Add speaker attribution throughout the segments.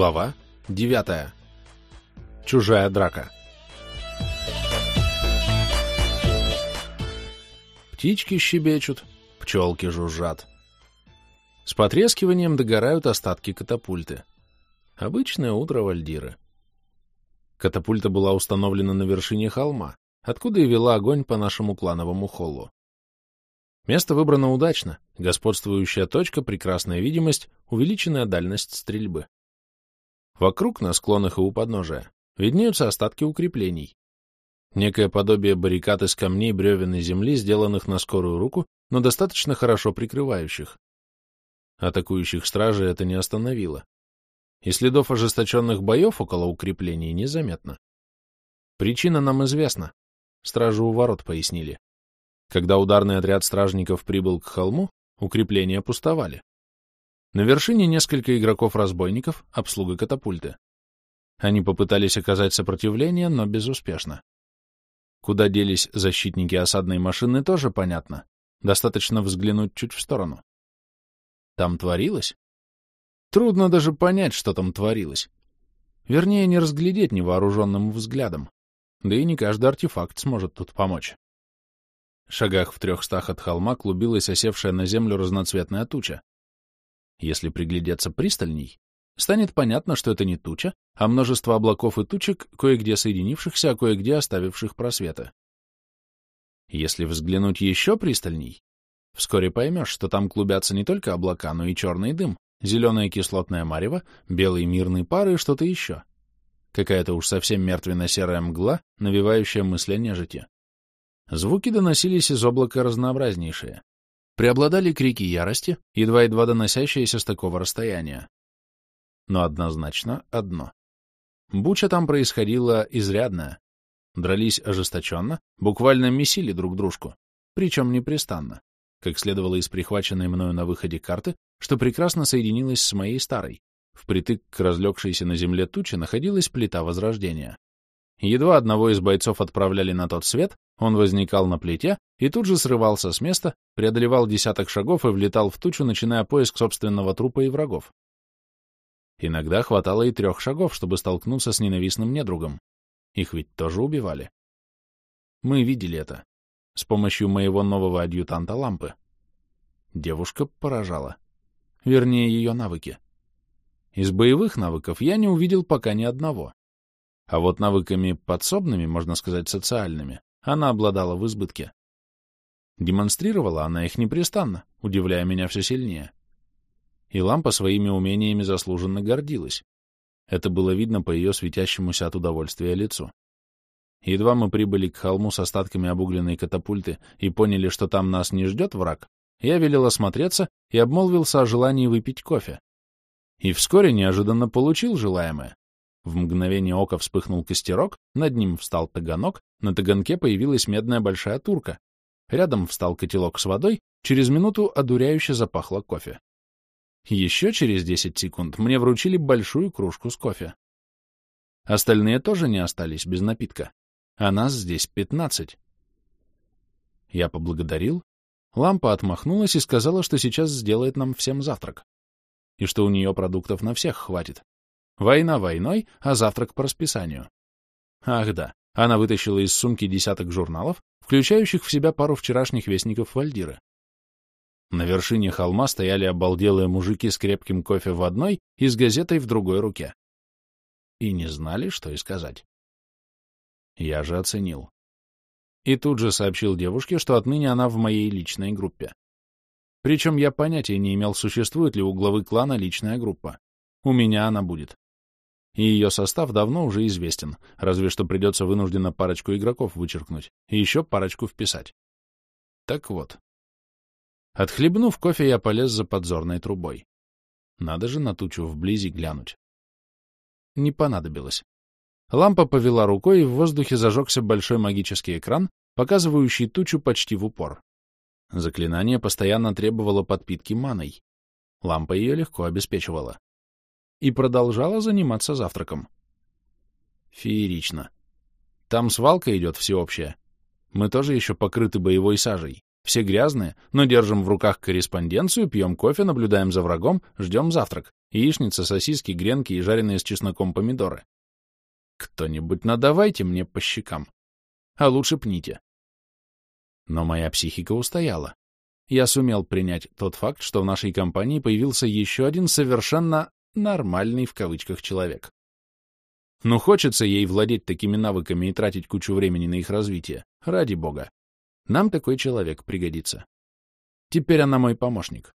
Speaker 1: Глава 9. Чужая драка. Птички щебечут, пчелки жужжат. С потрескиванием догорают остатки катапульты. Обычное утро Вальдиры. Катапульта была установлена на вершине холма, откуда и вела огонь по нашему клановому холлу. Место выбрано удачно, господствующая точка, прекрасная видимость, увеличенная дальность стрельбы. Вокруг, на склонах и у подножия, виднеются остатки укреплений. Некое подобие баррикад из камней, бревен и земли, сделанных на скорую руку, но достаточно хорошо прикрывающих. Атакующих стражей это не остановило. И следов ожесточенных боев около укреплений незаметно. Причина нам известна. Стражи у ворот пояснили. Когда ударный отряд стражников прибыл к холму, укрепления пустовали. На вершине несколько игроков-разбойников, обслуга катапульты. Они попытались оказать сопротивление, но безуспешно. Куда делись защитники осадной машины, тоже понятно. Достаточно взглянуть чуть в сторону. Там творилось? Трудно даже понять, что там творилось. Вернее, не разглядеть невооруженным взглядом. Да и не каждый артефакт сможет тут помочь. В шагах в трехстах от холма клубилась осевшая на землю разноцветная туча. Если приглядеться пристальней, станет понятно, что это не туча, а множество облаков и тучек, кое-где соединившихся, а кое-где оставивших просветы. Если взглянуть еще пристальней, вскоре поймешь, что там клубятся не только облака, но и черный дым, зеленое кислотное марево, белый мирный пар и что-то еще. Какая-то уж совсем мертвенно-серая мгла, навевающая мысли о нежити. Звуки доносились из облака разнообразнейшие. Преобладали крики ярости, едва-едва доносящиеся с такого расстояния. Но однозначно одно. Буча там происходила изрядная. Дрались ожесточенно, буквально месили друг дружку, причем непрестанно, как следовало из прихваченной мною на выходе карты, что прекрасно соединилась с моей старой. Впритык к разлегшейся на земле туче находилась плита Возрождения. Едва одного из бойцов отправляли на тот свет, он возникал на плите и тут же срывался с места, преодолевал десяток шагов и влетал в тучу, начиная поиск собственного трупа и врагов. Иногда хватало и трех шагов, чтобы столкнуться с ненавистным недругом. Их ведь тоже убивали. Мы видели это. С помощью моего нового адъютанта лампы. Девушка поражала. Вернее, ее навыки. Из боевых навыков я не увидел пока ни одного. А вот навыками подсобными, можно сказать, социальными, она обладала в избытке. Демонстрировала она их непрестанно, удивляя меня все сильнее. И лампа своими умениями заслуженно гордилась. Это было видно по ее светящемуся от удовольствия лицу. Едва мы прибыли к холму с остатками обугленной катапульты и поняли, что там нас не ждет враг, я велел осмотреться и обмолвился о желании выпить кофе. И вскоре неожиданно получил желаемое. В мгновение ока вспыхнул костерок, над ним встал таганок, на таганке появилась медная большая турка. Рядом встал котелок с водой, через минуту одуряюще запахло кофе. Еще через десять секунд мне вручили большую кружку с кофе. Остальные тоже не остались без напитка. А нас здесь пятнадцать. Я поблагодарил. Лампа отмахнулась и сказала, что сейчас сделает нам всем завтрак. И что у нее продуктов на всех хватит. Война войной, а завтрак по расписанию. Ах да, она вытащила из сумки десяток журналов, включающих в себя пару вчерашних вестников Вальдиры. На вершине холма стояли обалделые мужики с крепким кофе в одной и с газетой в другой руке. И не знали, что и сказать. Я же оценил. И тут же сообщил девушке, что отныне она в моей личной группе. Причем я понятия не имел, существует ли у главы клана личная группа. У меня она будет и ее состав давно уже известен, разве что придется вынужденно парочку игроков вычеркнуть и еще парочку вписать. Так вот. Отхлебнув кофе, я полез за подзорной трубой. Надо же на тучу вблизи глянуть. Не понадобилось. Лампа повела рукой, и в воздухе зажегся большой магический экран, показывающий тучу почти в упор. Заклинание постоянно требовало подпитки маной. Лампа ее легко обеспечивала и продолжала заниматься завтраком. Феерично. Там свалка идет всеобщая. Мы тоже еще покрыты боевой сажей. все грязные, но держим в руках корреспонденцию, пьем кофе, наблюдаем за врагом, ждем завтрак. Яичница, сосиски, гренки и жареные с чесноком помидоры. Кто-нибудь надавайте мне по щекам. А лучше пните. Но моя психика устояла. Я сумел принять тот факт, что в нашей компании появился еще один совершенно «нормальный» в кавычках человек. Ну, хочется ей владеть такими навыками и тратить кучу времени на их развитие. Ради бога. Нам такой человек пригодится. Теперь она мой помощник.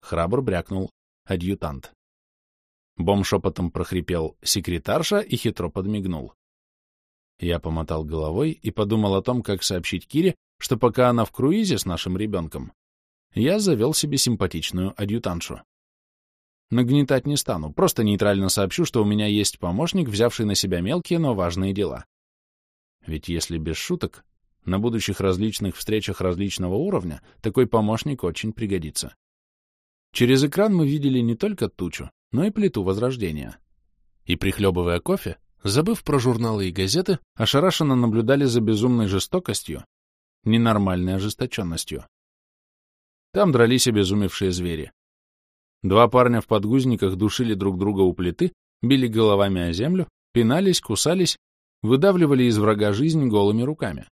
Speaker 1: Храбр брякнул адъютант. Бом шепотом прохрипел секретарша и хитро подмигнул. Я помотал головой и подумал о том, как сообщить Кире, что пока она в круизе с нашим ребенком, я завел себе симпатичную адъютантшу. Нагнетать не стану, просто нейтрально сообщу, что у меня есть помощник, взявший на себя мелкие, но важные дела. Ведь если без шуток, на будущих различных встречах различного уровня такой помощник очень пригодится. Через экран мы видели не только тучу, но и плиту Возрождения. И, прихлебывая кофе, забыв про журналы и газеты, ошарашенно наблюдали за безумной жестокостью, ненормальной ожесточенностью. Там дрались обезумевшие звери. Два парня в подгузниках душили друг друга у плиты, били головами о землю, пинались, кусались, выдавливали из врага жизнь голыми руками.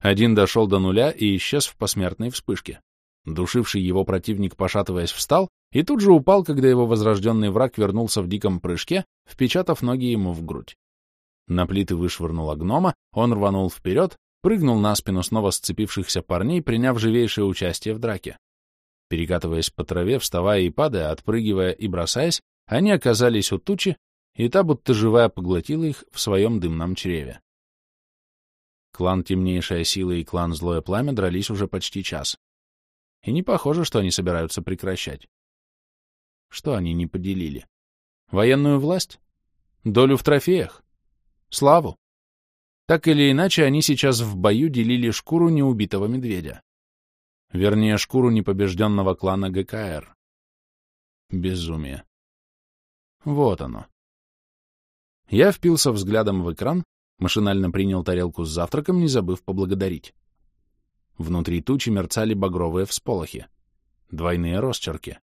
Speaker 1: Один дошел до нуля и исчез в посмертной вспышке. Душивший его противник, пошатываясь, встал и тут же упал, когда его возрожденный враг вернулся в диком прыжке, впечатав ноги ему в грудь. На плиты вышвырнула гнома, он рванул вперед, прыгнул на спину снова сцепившихся парней, приняв живейшее участие в драке. Перекатываясь по траве, вставая и падая, отпрыгивая и бросаясь, они оказались у тучи, и та, будто живая, поглотила их в своем дымном чреве. Клан Темнейшая Сила и клан Злое Пламя дрались уже почти час. И не похоже, что они собираются прекращать. Что они не поделили? Военную власть? Долю в трофеях? Славу? Так или иначе, они сейчас в бою делили шкуру неубитого медведя. Вернее, шкуру непобежденного клана ГКР. Безумие. Вот оно. Я впился взглядом в экран, машинально принял тарелку с завтраком, не забыв поблагодарить. Внутри тучи мерцали багровые всполохи. Двойные росчерки.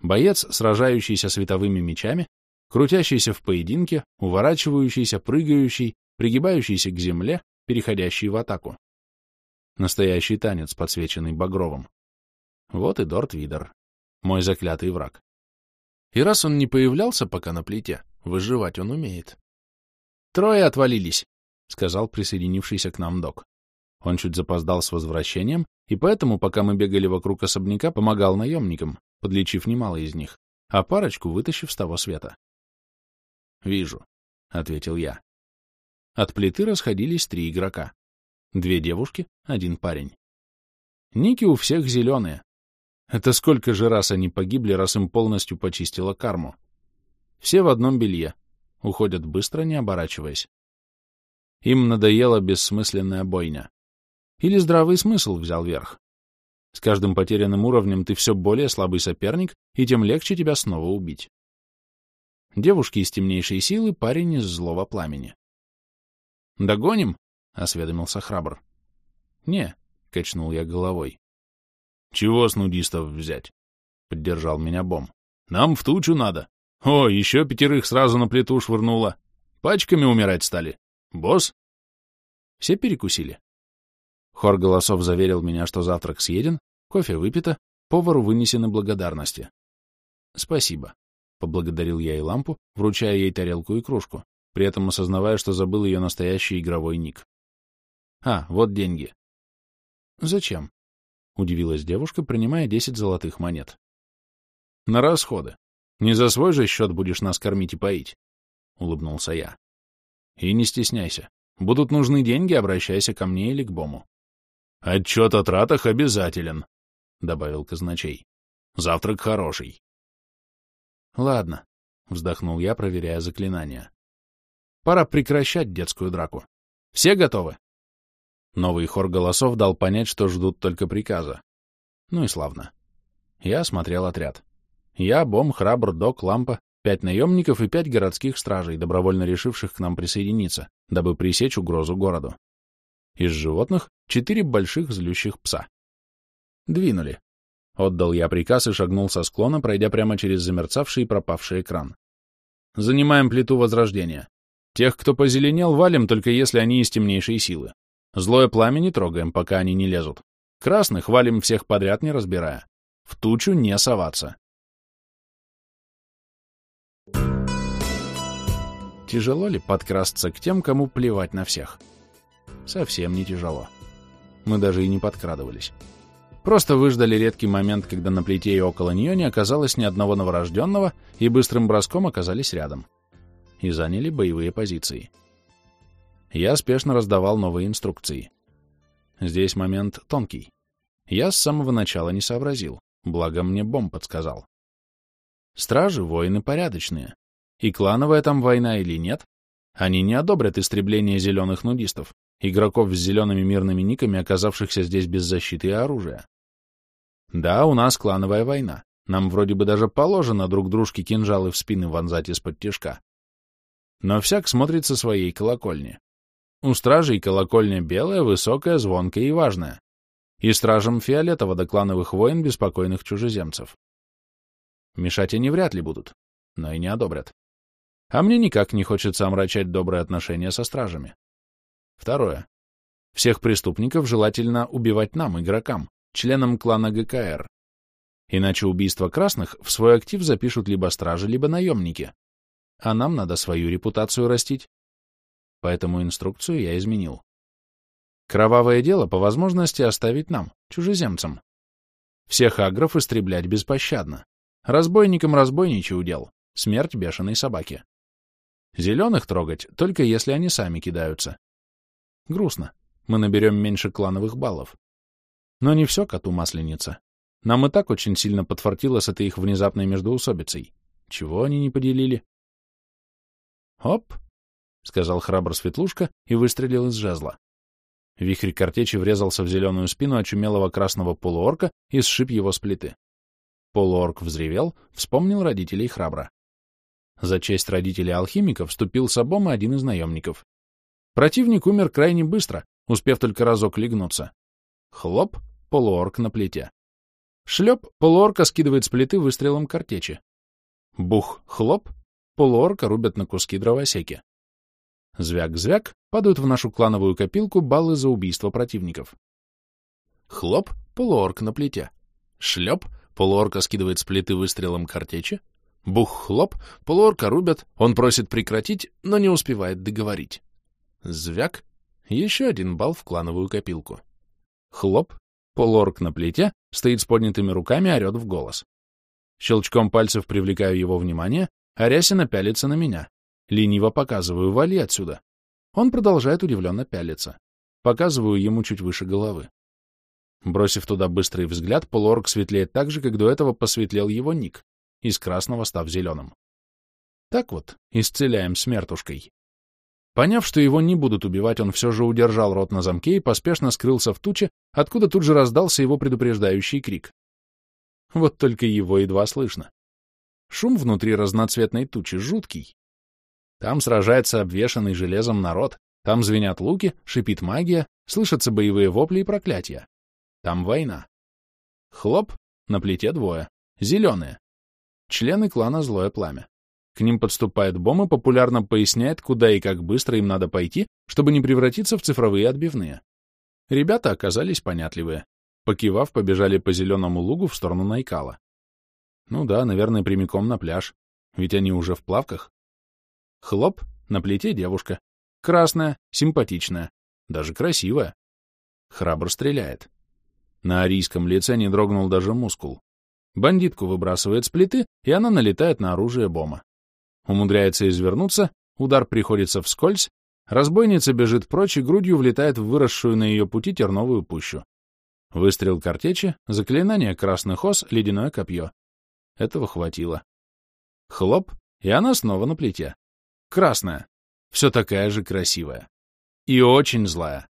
Speaker 1: Боец, сражающийся световыми мечами, крутящийся в поединке, уворачивающийся, прыгающий, пригибающийся к земле, переходящий в атаку. Настоящий танец, подсвеченный багровым. Вот и Дорт Видер, мой заклятый враг. И раз он не появлялся пока на плите, выживать он умеет. «Трое отвалились», — сказал присоединившийся к нам док. Он чуть запоздал с возвращением, и поэтому, пока мы бегали вокруг особняка, помогал наемникам, подлечив немало из них, а парочку вытащив с того света. «Вижу», — ответил я. От плиты расходились три игрока. Две девушки, один парень. Ники у всех зеленые. Это сколько же раз они погибли, раз им полностью почистила карму. Все в одном белье. Уходят быстро, не оборачиваясь. Им надоела бессмысленная бойня. Или здравый смысл взял верх. С каждым потерянным уровнем ты все более слабый соперник, и тем легче тебя снова убить. Девушки из темнейшей силы, парень из злого пламени. «Догоним?» — осведомился храбр. «Не», — качнул я головой. «Чего с нудистов взять?» — поддержал меня Бом. «Нам в тучу надо. О, еще пятерых сразу на плиту швырнуло. Пачками умирать стали. Босс?» Все перекусили. Хор голосов заверил меня, что завтрак съеден, кофе выпито, повару вынесены благодарности. «Спасибо», — поблагодарил я и лампу, вручая ей тарелку и кружку, при этом осознавая, что забыл ее настоящий игровой ник. «А, вот деньги». «Зачем?» — удивилась девушка, принимая десять золотых монет. «На расходы. Не за свой же счет будешь нас кормить и поить», — улыбнулся я. «И не стесняйся. Будут нужны деньги, обращайся ко мне или к Бому. «Отчет о тратах обязателен», — добавил казначей. «Завтрак хороший». «Ладно», — вздохнул я, проверяя заклинания. «Пора прекращать детскую драку. Все готовы?» Новый хор голосов дал понять, что ждут только приказа. Ну и славно. Я осмотрел отряд. Я, Бом, Храбр, Док, Лампа, пять наемников и пять городских стражей, добровольно решивших к нам присоединиться, дабы пресечь угрозу городу. Из животных четыре больших злющих пса. Двинули. Отдал я приказ и шагнул со склона, пройдя прямо через замерцавший и пропавший экран. Занимаем плиту Возрождения. Тех, кто позеленел, валим, только если они из темнейшей силы. Злое пламя не трогаем, пока они не лезут. Красных валим всех подряд, не разбирая. В тучу не соваться. Тяжело ли подкрасться к тем, кому плевать на всех? Совсем не тяжело. Мы даже и не подкрадывались. Просто выждали редкий момент, когда на плите и около нее не оказалось ни одного новорожденного, и быстрым броском оказались рядом. И заняли боевые позиции. Я спешно раздавал новые инструкции. Здесь момент тонкий. Я с самого начала не сообразил, благо мне бомб подсказал. Стражи — воины порядочные. И клановая там война или нет, они не одобрят истребление зеленых нудистов, игроков с зелеными мирными никами, оказавшихся здесь без защиты и оружия. Да, у нас клановая война. Нам вроде бы даже положено друг дружке кинжалы в спины вонзать из-под тяжка. Но всяк смотрит со своей колокольни. У стражей колокольня белая, высокая, звонкая и важная. И стражам фиолетово до клановых войн беспокойных чужеземцев. Мешать они вряд ли будут, но и не одобрят. А мне никак не хочется омрачать добрые отношения со стражами. Второе. Всех преступников желательно убивать нам, игрокам, членам клана ГКР. Иначе убийство красных в свой актив запишут либо стражи, либо наемники. А нам надо свою репутацию растить. Поэтому инструкцию я изменил. Кровавое дело по возможности оставить нам, чужеземцам. Всех агров истреблять беспощадно. Разбойникам разбойничий удел. Смерть бешеной собаки. Зеленых трогать, только если они сами кидаются. Грустно. Мы наберем меньше клановых баллов. Но не все коту масленица. Нам и так очень сильно подфартило с этой их внезапной междоусобицей. Чего они не поделили? «Оп!» — сказал храбр Светлушка и выстрелил из жезла. Вихрь картечи врезался в зеленую спину очумелого красного полуорка и сшиб его с плиты. Полуорк взревел, вспомнил родителей храбра. За честь родителей алхимиков вступил с обома один из наемников. Противник умер крайне быстро, успев только разок легнуться. Хлоп, полуорк на плите. Шлеп, полуорка скидывает с плиты выстрелом картечи. Бух, хлоп, полуорка рубят на куски дровосеки. Звяк-звяк, падают в нашу клановую копилку баллы за убийство противников. Хлоп, полуорк на плите. Шлеп, полуорка скидывает с плиты выстрелом картечи. Бух-хлоп, полуорка рубят, он просит прекратить, но не успевает договорить. Звяк, еще один балл в клановую копилку. Хлоп, полуорк на плите, стоит с поднятыми руками, орет в голос. Щелчком пальцев привлекаю его внимание, а Рясина пялится на меня. Лениво показываю, вали отсюда. Он продолжает удивленно пялиться. Показываю ему чуть выше головы. Бросив туда быстрый взгляд, полуорг светлеет так же, как до этого посветлел его ник, из красного став зеленым. Так вот, исцеляем смертушкой. Поняв, что его не будут убивать, он все же удержал рот на замке и поспешно скрылся в туче, откуда тут же раздался его предупреждающий крик. Вот только его едва слышно. Шум внутри разноцветной тучи жуткий. Там сражается обвешанный железом народ, там звенят луки, шипит магия, слышатся боевые вопли и проклятия. Там война. Хлоп, на плите двое, зеленые. Члены клана Злое Пламя. К ним подступает Бом и популярно поясняет, куда и как быстро им надо пойти, чтобы не превратиться в цифровые отбивные. Ребята оказались понятливые. Покивав, побежали по зеленому лугу в сторону Найкала. Ну да, наверное, прямиком на пляж. Ведь они уже в плавках. Хлоп, на плите девушка. Красная, симпатичная, даже красивая. Храбр стреляет. На арийском лице не дрогнул даже мускул. Бандитку выбрасывает с плиты, и она налетает на оружие Бома умудряется извернуться, удар приходится вскользь, разбойница бежит прочь и грудью влетает в выросшую на ее пути терновую пущу. Выстрел картечи, заклинание красных ос, ледяное копье. Этого хватило. Хлоп, и она снова на плите. Красная. Все такая же красивая. И очень злая.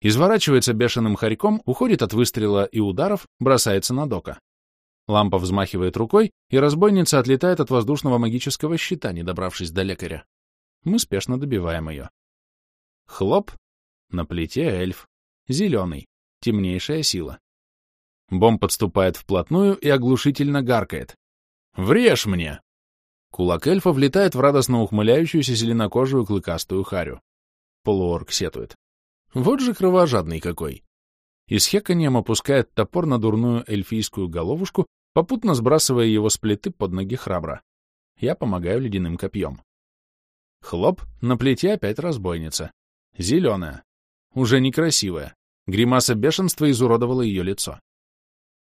Speaker 1: Изворачивается бешеным хорьком, уходит от выстрела и ударов, бросается на дока. Лампа взмахивает рукой, и разбойница отлетает от воздушного магического щита, не добравшись до лекаря. Мы спешно добиваем ее. Хлоп! На плите эльф. Зеленый. Темнейшая сила. Бом подступает вплотную и оглушительно гаркает. «Врежь мне!» Кулак эльфа влетает в радостно ухмыляющуюся зеленокожую клыкастую харю. Полуорг сетует. Вот же кровожадный какой! И с хеканьем опускает топор на дурную эльфийскую головушку, попутно сбрасывая его с плиты под ноги храбро. Я помогаю ледяным копьем. Хлоп, на плите опять разбойница. Зеленая. Уже некрасивая. Гримаса бешенства изуродовала ее лицо.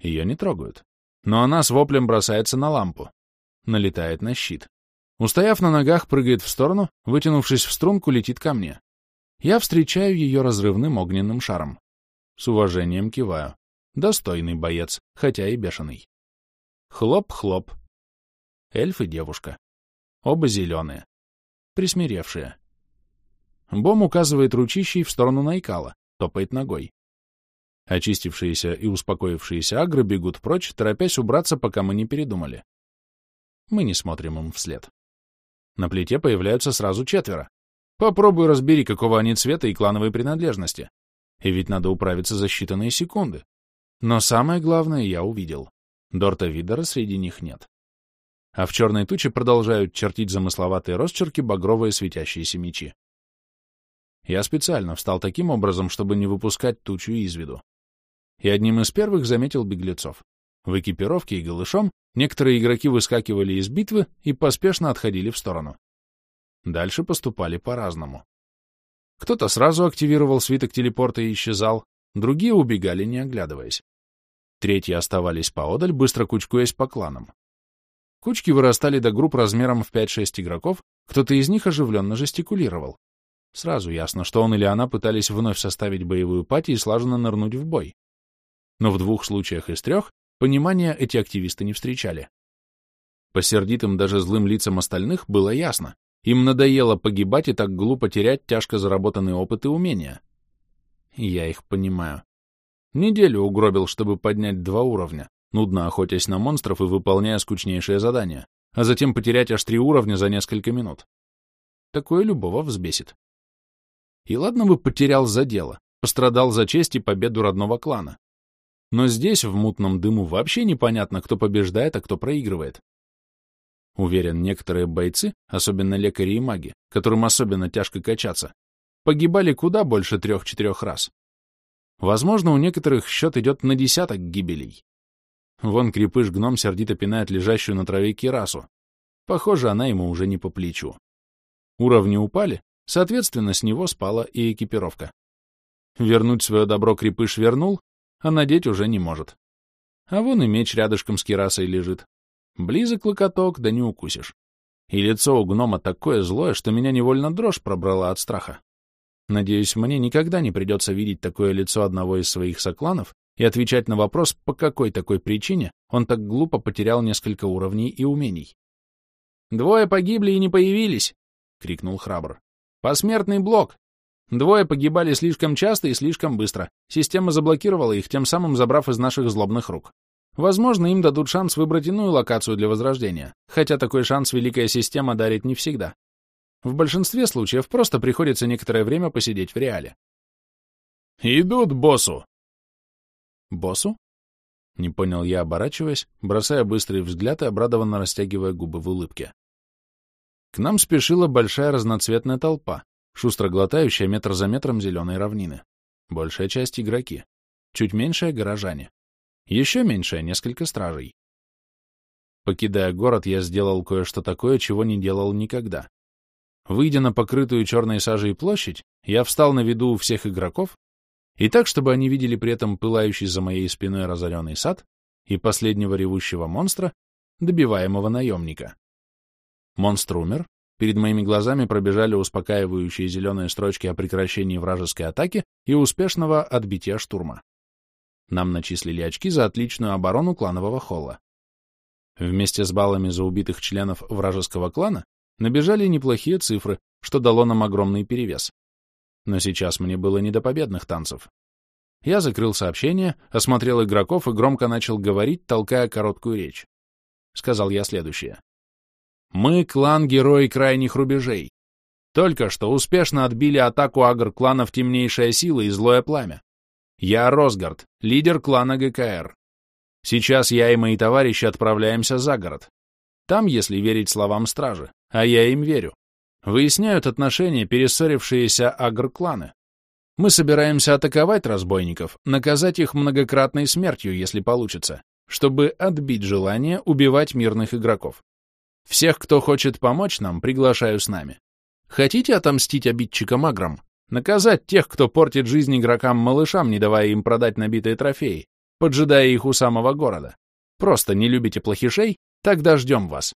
Speaker 1: Ее не трогают. Но она с воплем бросается на лампу. Налетает на щит. Устояв на ногах, прыгает в сторону, вытянувшись в струнку, летит ко мне. Я встречаю ее разрывным огненным шаром. С уважением киваю. Достойный боец, хотя и бешеный. Хлоп-хлоп. Эльф и девушка. Оба зеленые. Присмиревшие. Бом указывает ручищей в сторону Найкала, топает ногой. Очистившиеся и успокоившиеся агры бегут прочь, торопясь убраться, пока мы не передумали. Мы не смотрим им вслед. На плите появляются сразу четверо. Попробуй разбери, какого они цвета и клановой принадлежности. И ведь надо управиться за считанные секунды. Но самое главное я увидел. Дорта Видера среди них нет. А в черной туче продолжают чертить замысловатые росчерки багровые светящиеся мечи. Я специально встал таким образом, чтобы не выпускать тучу из виду и одним из первых заметил беглецов. В экипировке и голышом некоторые игроки выскакивали из битвы и поспешно отходили в сторону. Дальше поступали по-разному. Кто-то сразу активировал свиток телепорта и исчезал, другие убегали, не оглядываясь. Третьи оставались поодаль, быстро кучкуясь по кланам. Кучки вырастали до групп размером в 5-6 игроков, кто-то из них оживленно жестикулировал. Сразу ясно, что он или она пытались вновь составить боевую пати и слаженно нырнуть в бой но в двух случаях из трех понимания эти активисты не встречали. По сердитым даже злым лицам остальных было ясно, им надоело погибать и так глупо терять тяжко заработанный опыт и умения. Я их понимаю. Неделю угробил, чтобы поднять два уровня, нудно охотясь на монстров и выполняя скучнейшие задания, а затем потерять аж три уровня за несколько минут. Такое любого взбесит. И ладно бы потерял за дело, пострадал за честь и победу родного клана. Но здесь, в мутном дыму, вообще непонятно, кто побеждает, а кто проигрывает. Уверен, некоторые бойцы, особенно лекари и маги, которым особенно тяжко качаться, погибали куда больше трех-четырех раз. Возможно, у некоторых счет идет на десяток гибелей. Вон крепыш-гном сердито пинает лежащую на траве кирасу. Похоже, она ему уже не по плечу. Уровни упали, соответственно, с него спала и экипировка. Вернуть свое добро крепыш вернул, а надеть уже не может. А вон и меч рядышком с кирасой лежит. Близок локоток, да не укусишь. И лицо у гнома такое злое, что меня невольно дрожь пробрала от страха. Надеюсь, мне никогда не придется видеть такое лицо одного из своих сокланов и отвечать на вопрос, по какой такой причине он так глупо потерял несколько уровней и умений. «Двое погибли и не появились!» — крикнул храбр. «Посмертный блок! Двое погибали слишком часто и слишком быстро. Система заблокировала их, тем самым забрав из наших злобных рук. Возможно, им дадут шанс выбрать иную локацию для возрождения, хотя такой шанс великая система дарит не всегда. В большинстве случаев просто приходится некоторое время посидеть в реале. «Идут боссу!» «Боссу?» Не понял я, оборачиваясь, бросая быстрый взгляд и обрадованно растягивая губы в улыбке. К нам спешила большая разноцветная толпа, шустро глотающая метр за метром зеленой равнины. Большая часть — игроки. Чуть меньшая — горожане. Еще меньшая — несколько стражей. Покидая город, я сделал кое-что такое, чего не делал никогда. Выйдя на покрытую черной сажей площадь, я встал на виду у всех игроков, и так, чтобы они видели при этом пылающий за моей спиной разоренный сад и последнего ревущего монстра, добиваемого наемника. Монстр умер, Перед моими глазами пробежали успокаивающие зеленые строчки о прекращении вражеской атаки и успешного отбития штурма. Нам начислили очки за отличную оборону кланового холла. Вместе с баллами за убитых членов вражеского клана набежали неплохие цифры, что дало нам огромный перевес. Но сейчас мне было не до победных танцев. Я закрыл сообщение, осмотрел игроков и громко начал говорить, толкая короткую речь. Сказал я следующее. Мы — клан-герой крайних рубежей. Только что успешно отбили атаку агр-кланов Темнейшая Сила и Злое Пламя. Я Росгард, лидер клана ГКР. Сейчас я и мои товарищи отправляемся за город. Там, если верить словам стражи, а я им верю, выясняют отношения перессорившиеся агр-кланы. Мы собираемся атаковать разбойников, наказать их многократной смертью, если получится, чтобы отбить желание убивать мирных игроков. Всех, кто хочет помочь нам, приглашаю с нами. Хотите отомстить обидчикам аграм? Наказать тех, кто портит жизнь игрокам-малышам, не давая им продать набитые трофеи, поджидая их у самого города. Просто не любите плохишей? Тогда ждем вас.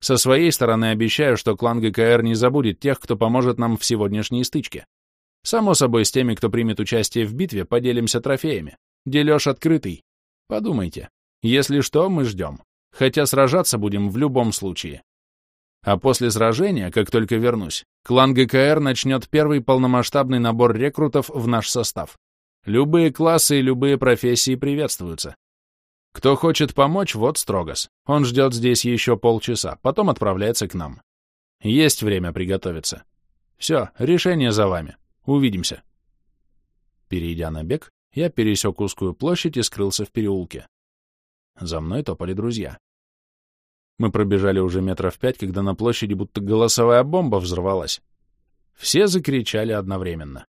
Speaker 1: Со своей стороны обещаю, что клан ГКР не забудет тех, кто поможет нам в сегодняшней стычке. Само собой, с теми, кто примет участие в битве, поделимся трофеями. Дележ открытый. Подумайте. Если что, мы ждем. Хотя сражаться будем в любом случае. А после сражения, как только вернусь, клан ГКР начнет первый полномасштабный набор рекрутов в наш состав. Любые классы и любые профессии приветствуются. Кто хочет помочь, вот Строгос. Он ждет здесь еще полчаса, потом отправляется к нам. Есть время приготовиться. Все, решение за вами. Увидимся. Перейдя на бег, я пересек узкую площадь и скрылся в переулке. За мной топали друзья. Мы пробежали уже метров пять, когда на площади будто голосовая бомба взорвалась. Все закричали одновременно.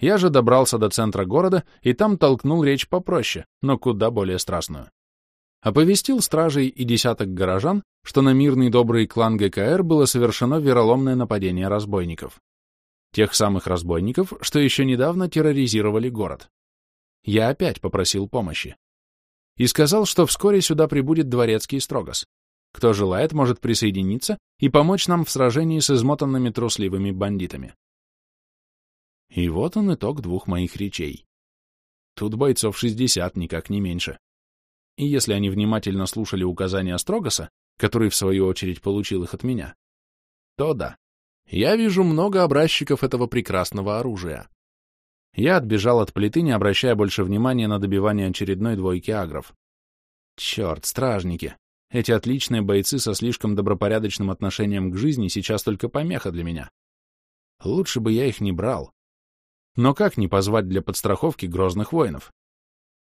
Speaker 1: Я же добрался до центра города и там толкнул речь попроще, но куда более страстную. Оповестил стражей и десяток горожан, что на мирный добрый клан ГКР было совершено вероломное нападение разбойников. Тех самых разбойников, что еще недавно терроризировали город. Я опять попросил помощи. И сказал, что вскоре сюда прибудет дворецкий Строгос. Кто желает, может присоединиться и помочь нам в сражении с измотанными трусливыми бандитами. И вот он итог двух моих речей. Тут бойцов 60, никак не меньше. И если они внимательно слушали указания Строгоса, который, в свою очередь, получил их от меня, то да, я вижу много образчиков этого прекрасного оружия. Я отбежал от плиты, не обращая больше внимания на добивание очередной двойки агров. Черт, стражники! Эти отличные бойцы со слишком добропорядочным отношением к жизни сейчас только помеха для меня. Лучше бы я их не брал. Но как не позвать для подстраховки грозных воинов?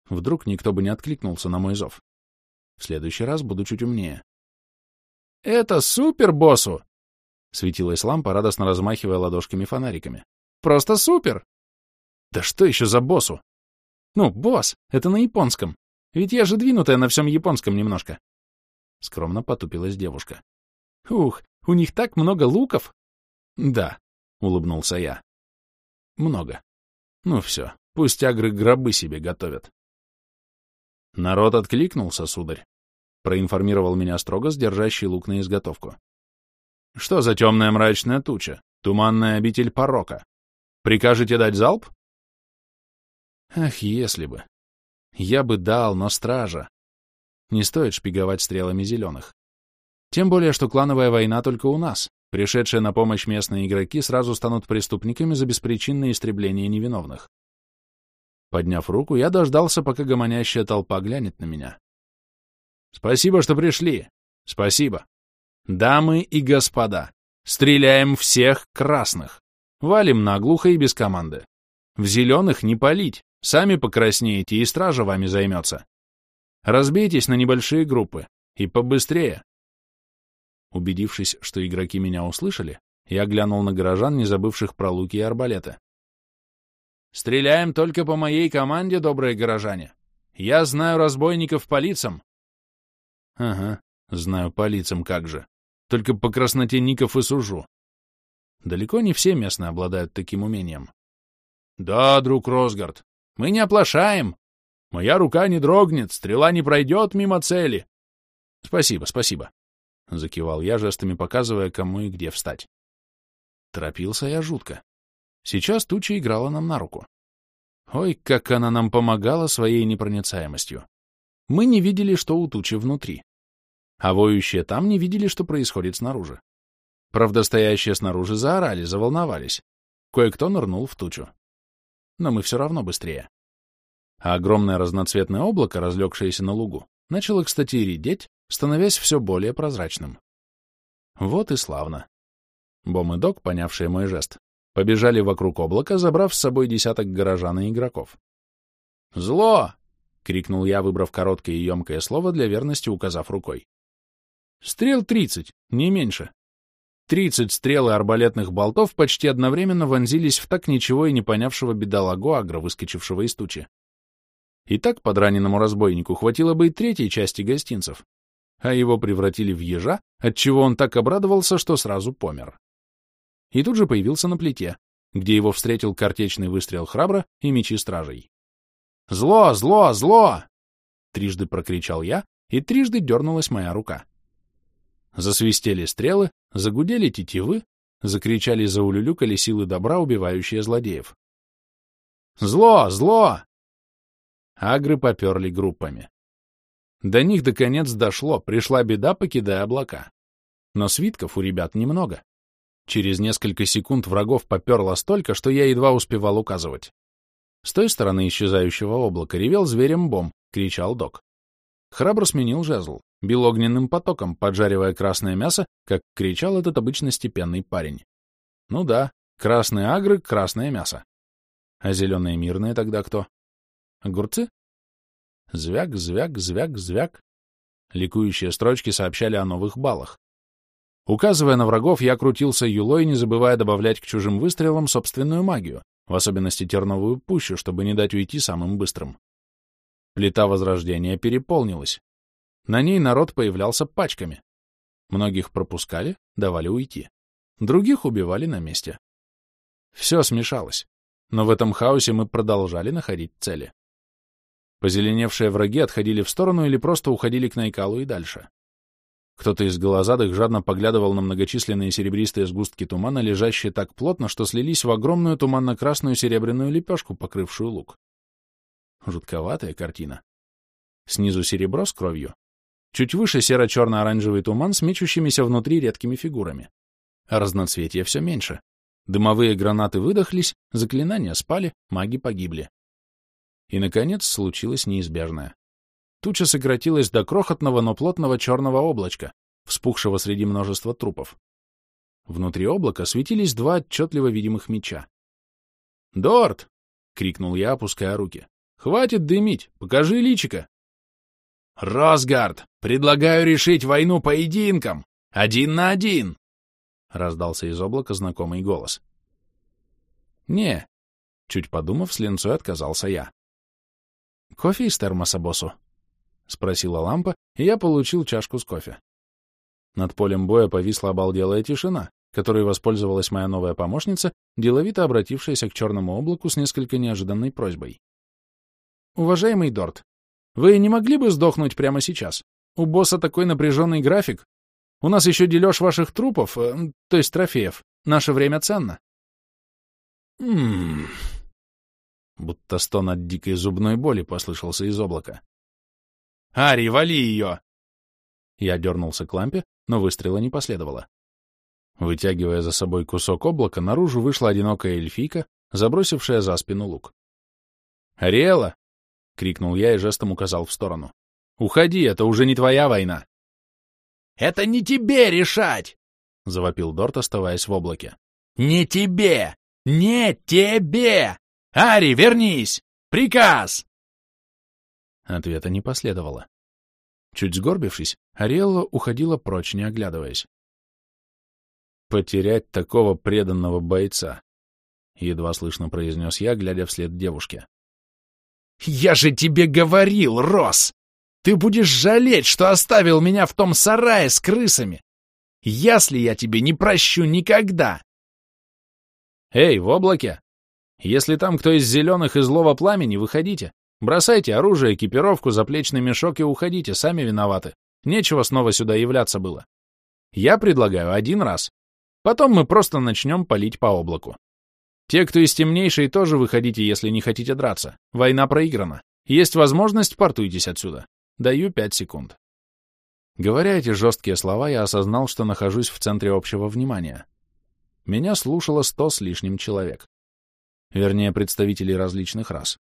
Speaker 1: Вдруг никто бы не откликнулся на мой зов. В следующий раз буду чуть умнее. «Это супер, боссу!» Светилась лампа, радостно размахивая ладошками-фонариками. «Просто супер!» «Да что еще за боссу?» «Ну, босс, это на японском. Ведь я же двинутая на всем японском немножко. — скромно потупилась девушка. «Ух, у них так много луков!» «Да», — улыбнулся я. «Много. Ну все, пусть агры гробы себе готовят». «Народ откликнулся, сударь», — проинформировал меня строго сдержащий лук на изготовку. «Что за темная мрачная туча? Туманная обитель порока? Прикажете дать залп?» «Ах, если бы. Я бы дал, но стража. Не стоит шпиговать стрелами зеленых. Тем более, что клановая война только у нас. Пришедшие на помощь местные игроки сразу станут преступниками за беспричинное истребление невиновных. Подняв руку, я дождался, пока гомонящая толпа глянет на меня. «Спасибо, что пришли. Спасибо. Дамы и господа, стреляем всех красных. Валим наглухо и без команды. В зеленых не палить, сами покраснеете, и стража вами займется. Разбейтесь на небольшие группы. И побыстрее. Убедившись, что игроки меня услышали, я глянул на горожан, не забывших про луки и арбалеты. «Стреляем только по моей команде, добрые горожане. Я знаю разбойников по лицам». «Ага, знаю по лицам как же. Только по красноте ников и сужу. Далеко не все местные обладают таким умением». «Да, друг Росгард, мы не оплошаем. Моя рука не дрогнет, стрела не пройдет мимо цели. — Спасибо, спасибо, — закивал я, жестами показывая, кому и где встать. Торопился я жутко. Сейчас туча играла нам на руку. Ой, как она нам помогала своей непроницаемостью. Мы не видели, что у тучи внутри. А воющие там не видели, что происходит снаружи. Правда, стоящие снаружи заорали, заволновались. Кое-кто нырнул в тучу. Но мы все равно быстрее а огромное разноцветное облако, разлегшееся на лугу, начало, кстати, редеть, становясь все более прозрачным. Вот и славно. Бом и Док, понявшие мой жест, побежали вокруг облака, забрав с собой десяток горожан и игроков. «Зло!» — крикнул я, выбрав короткое и емкое слово, для верности указав рукой. «Стрел тридцать, не меньше». Тридцать стрел и арбалетных болтов почти одновременно вонзились в так ничего и не понявшего бедолагу Агро, выскочившего из тучи. И так подраненному разбойнику хватило бы и третьей части гостинцев, а его превратили в ежа, отчего он так обрадовался, что сразу помер. И тут же появился на плите, где его встретил картечный выстрел храбро и мечи стражей. «Зло! Зло! Зло!» Трижды прокричал я, и трижды дернулась моя рука. Засвистели стрелы, загудели тетивы, закричали, заулюлюкали силы добра, убивающие злодеев. «Зло! Зло!» Агры поперли группами. До них, наконец, дошло, пришла беда, покидая облака. Но свитков у ребят немного. Через несколько секунд врагов поперло столько, что я едва успевал указывать. С той стороны исчезающего облака ревел зверем бом, кричал док. Храбро сменил жезл, бил огненным потоком, поджаривая красное мясо, как кричал этот обычно степенный парень. Ну да, красные агры — красное мясо. А зеленые мирные тогда кто? Огурцы? Звяк, звяк, звяк, звяк. Ликующие строчки сообщали о новых баллах. Указывая на врагов, я крутился юлой, не забывая добавлять к чужим выстрелам собственную магию, в особенности терновую пущу, чтобы не дать уйти самым быстрым. Плита Возрождения переполнилась. На ней народ появлялся пачками. Многих пропускали, давали уйти. Других убивали на месте. Все смешалось. Но в этом хаосе мы продолжали находить цели. Позеленевшие враги отходили в сторону или просто уходили к Найкалу и дальше. Кто-то из голозадых жадно поглядывал на многочисленные серебристые сгустки тумана, лежащие так плотно, что слились в огромную туманно-красную серебряную лепешку, покрывшую лук. Жутковатая картина. Снизу серебро с кровью. Чуть выше серо-черно-оранжевый туман с мечущимися внутри редкими фигурами. А разноцветия все меньше. Дымовые гранаты выдохлись, заклинания спали, маги погибли. И, наконец, случилось неизбежное. Туча сократилась до крохотного, но плотного черного облачка, вспухшего среди множества трупов. Внутри облака светились два отчетливо видимых меча. «Дорт!» — крикнул я, опуская руки. «Хватит дымить! Покажи личика!» «Росгард! Предлагаю решить войну поединком! Один на один!» — раздался из облака знакомый голос. «Не», — чуть подумав, с линцой отказался я. «Кофе из термоса, боссу?» — спросила лампа, и я получил чашку с кофе. Над полем боя повисла обалделая тишина, которой воспользовалась моя новая помощница, деловито обратившаяся к черному облаку с несколько неожиданной просьбой. «Уважаемый Дорт, вы не могли бы сдохнуть прямо сейчас? У босса такой напряженный график. У нас еще дележ ваших трупов, э, то есть трофеев. Наше время ценно». «Ммм...» Будто стон от дикой зубной боли послышался из облака. Ари, вали ее!» Я дернулся к лампе, но выстрела не последовало. Вытягивая за собой кусок облака, наружу вышла одинокая эльфийка, забросившая за спину лук. «Ариэла!» — крикнул я и жестом указал в сторону. «Уходи, это уже не твоя война!» «Это не тебе решать!» — завопил Дорт, оставаясь в облаке. «Не тебе! Не тебе! Ари, вернись! Приказ!» Ответа не последовало. Чуть сгорбившись, Ариэлла уходила прочь, не оглядываясь. «Потерять такого преданного бойца!» — едва слышно произнес я, глядя вслед девушке. «Я же тебе говорил, Рос! Ты будешь жалеть, что оставил меня в том сарае с крысами! Если я тебе не прощу никогда!» «Эй, в облаке! Если там кто из зеленых и злого пламени, выходите! Бросайте оружие, экипировку, заплечный мешок и уходите, сами виноваты. Нечего снова сюда являться было. Я предлагаю один раз. Потом мы просто начнем палить по облаку. Те, кто из темнейшей, тоже выходите, если не хотите драться. Война проиграна. Есть возможность, портуйтесь отсюда. Даю пять секунд. Говоря эти жесткие слова, я осознал, что нахожусь в центре общего внимания. Меня слушало сто с лишним человек. Вернее, представителей различных рас.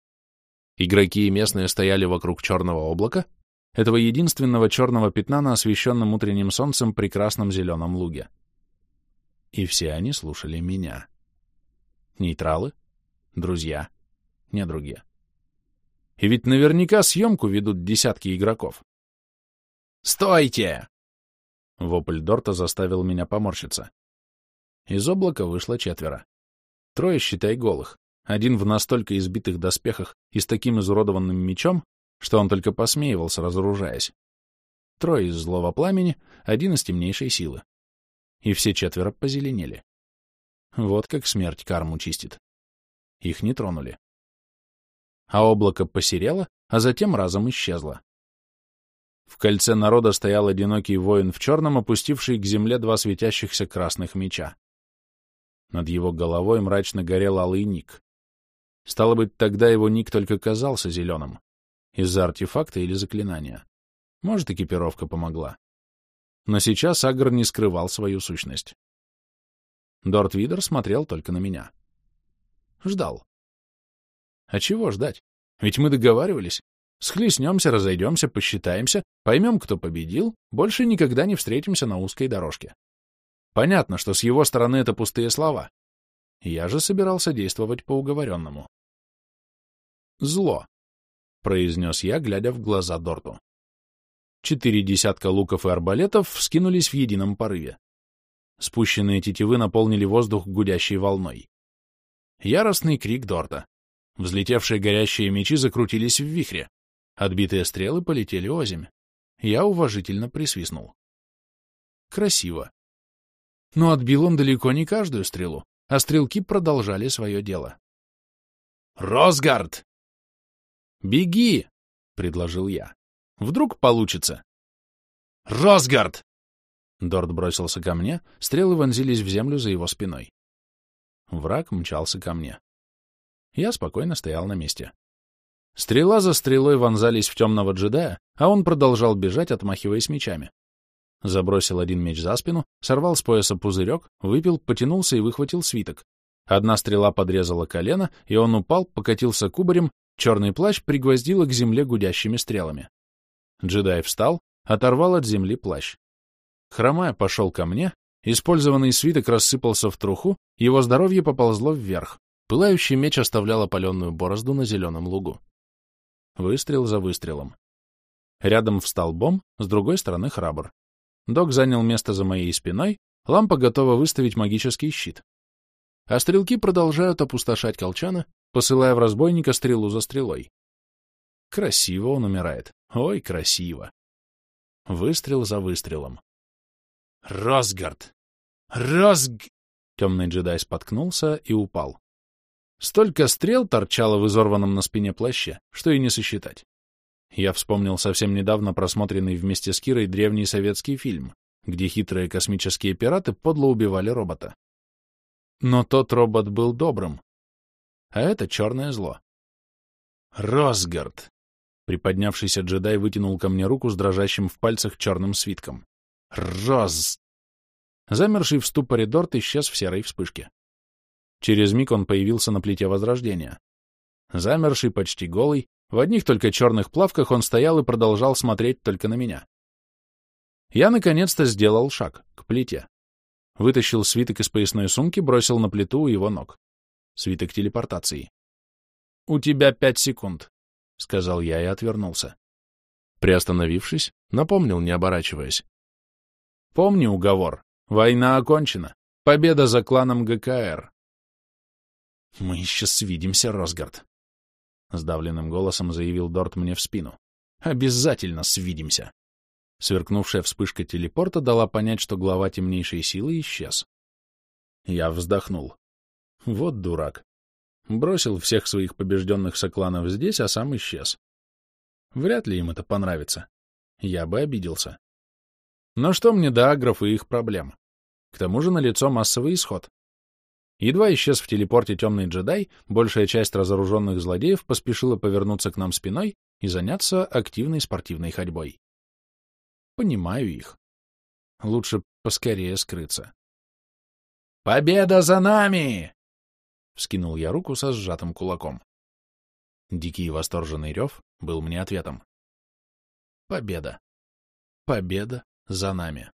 Speaker 1: Игроки и местные стояли вокруг черного облака, этого единственного черного пятна на освещенном утренним солнцем прекрасном зеленом луге. И все они слушали меня. Нейтралы, друзья, недруги. И ведь наверняка съемку ведут десятки игроков. «Стойте!» Вопль Дорта заставил меня поморщиться. Из облака вышло четверо. Трое, считай, голых. Один в настолько избитых доспехах и с таким изуродованным мечом, что он только посмеивался, разоружаясь. Трое из злого пламени, один из темнейшей силы. И все четверо позеленели. Вот как смерть карму чистит. Их не тронули. А облако посерело, а затем разом исчезло. В кольце народа стоял одинокий воин в черном, опустивший к земле два светящихся красных меча. Над его головой мрачно горел алый ник. Стало быть, тогда его ник только казался зеленым. Из-за артефакта или заклинания. Может, экипировка помогла. Но сейчас Агр не скрывал свою сущность. Дорт Видер смотрел только на меня. Ждал. А чего ждать? Ведь мы договаривались. Схлестнемся, разойдемся, посчитаемся, поймем, кто победил, больше никогда не встретимся на узкой дорожке. Понятно, что с его стороны это пустые слова. Я же собирался действовать по уговоренному. «Зло», — произнес я, глядя в глаза Дорту. Четыре десятка луков и арбалетов вскинулись в едином порыве. Спущенные тетивы наполнили воздух гудящей волной. Яростный крик Дорта. Взлетевшие горящие мечи закрутились в вихре. Отбитые стрелы полетели озимь. Я уважительно присвистнул. Красиво. Но отбил он далеко не каждую стрелу, а стрелки продолжали свое дело. «Росгард!» «Беги!» — предложил я. «Вдруг получится!» «Росгард!» Дорт бросился ко мне, стрелы вонзились в землю за его спиной. Враг мчался ко мне. Я спокойно стоял на месте. Стрела за стрелой вонзались в темного джедая, а он продолжал бежать, отмахиваясь мечами. Забросил один меч за спину, сорвал с пояса пузырек, выпил, потянулся и выхватил свиток. Одна стрела подрезала колено, и он упал, покатился кубарем, черный плащ пригвоздило к земле гудящими стрелами. Джедай встал, оторвал от земли плащ. Хромая пошел ко мне, использованный свиток рассыпался в труху, его здоровье поползло вверх. Пылающий меч оставлял опаленную борозду на зеленом лугу. Выстрел за выстрелом. Рядом встал бом, с другой стороны храбр. Док занял место за моей спиной, лампа готова выставить магический щит. А стрелки продолжают опустошать колчана, посылая в разбойника стрелу за стрелой. Красиво он умирает. Ой, красиво. Выстрел за выстрелом. «Росгард! Росг...» Темный джедай споткнулся и упал. Столько стрел торчало в изорванном на спине плаще, что и не сосчитать. Я вспомнил совсем недавно просмотренный вместе с Кирой древний советский фильм, где хитрые космические пираты подло убивали робота. Но тот робот был добрым, а это черное зло. Росгард! Приподнявшийся джедай вытянул ко мне руку с дрожащим в пальцах черным свитком. Роз! Замерший в ступоре Дорт исчез в серой вспышке. Через миг он появился на плите Возрождения. Замерший, почти голый, в одних только черных плавках он стоял и продолжал смотреть только на меня. Я наконец-то сделал шаг к плите. Вытащил свиток из поясной сумки, бросил на плиту у его ног. Свиток телепортации. «У тебя пять секунд», — сказал я и отвернулся. Приостановившись, напомнил, не оборачиваясь. «Помни уговор. Война окончена. Победа за кланом ГКР. «Мы еще свидимся, Росгард», — сдавленным голосом заявил Дорт мне в спину. «Обязательно свидимся». Сверкнувшая вспышка телепорта дала понять, что глава темнейшей силы исчез. Я вздохнул. Вот дурак. Бросил всех своих побежденных сокланов здесь, а сам исчез. Вряд ли им это понравится. Я бы обиделся. Но что мне до агров и их проблем? К тому же налицо массовый исход. Едва исчез в телепорте темный джедай, большая часть разоруженных злодеев поспешила повернуться к нам спиной и заняться активной спортивной ходьбой. Понимаю их. Лучше поскорее скрыться. «Победа за нами!» — вскинул я руку со сжатым кулаком. Дикий восторженный рев был мне ответом. Победа. Победа за нами.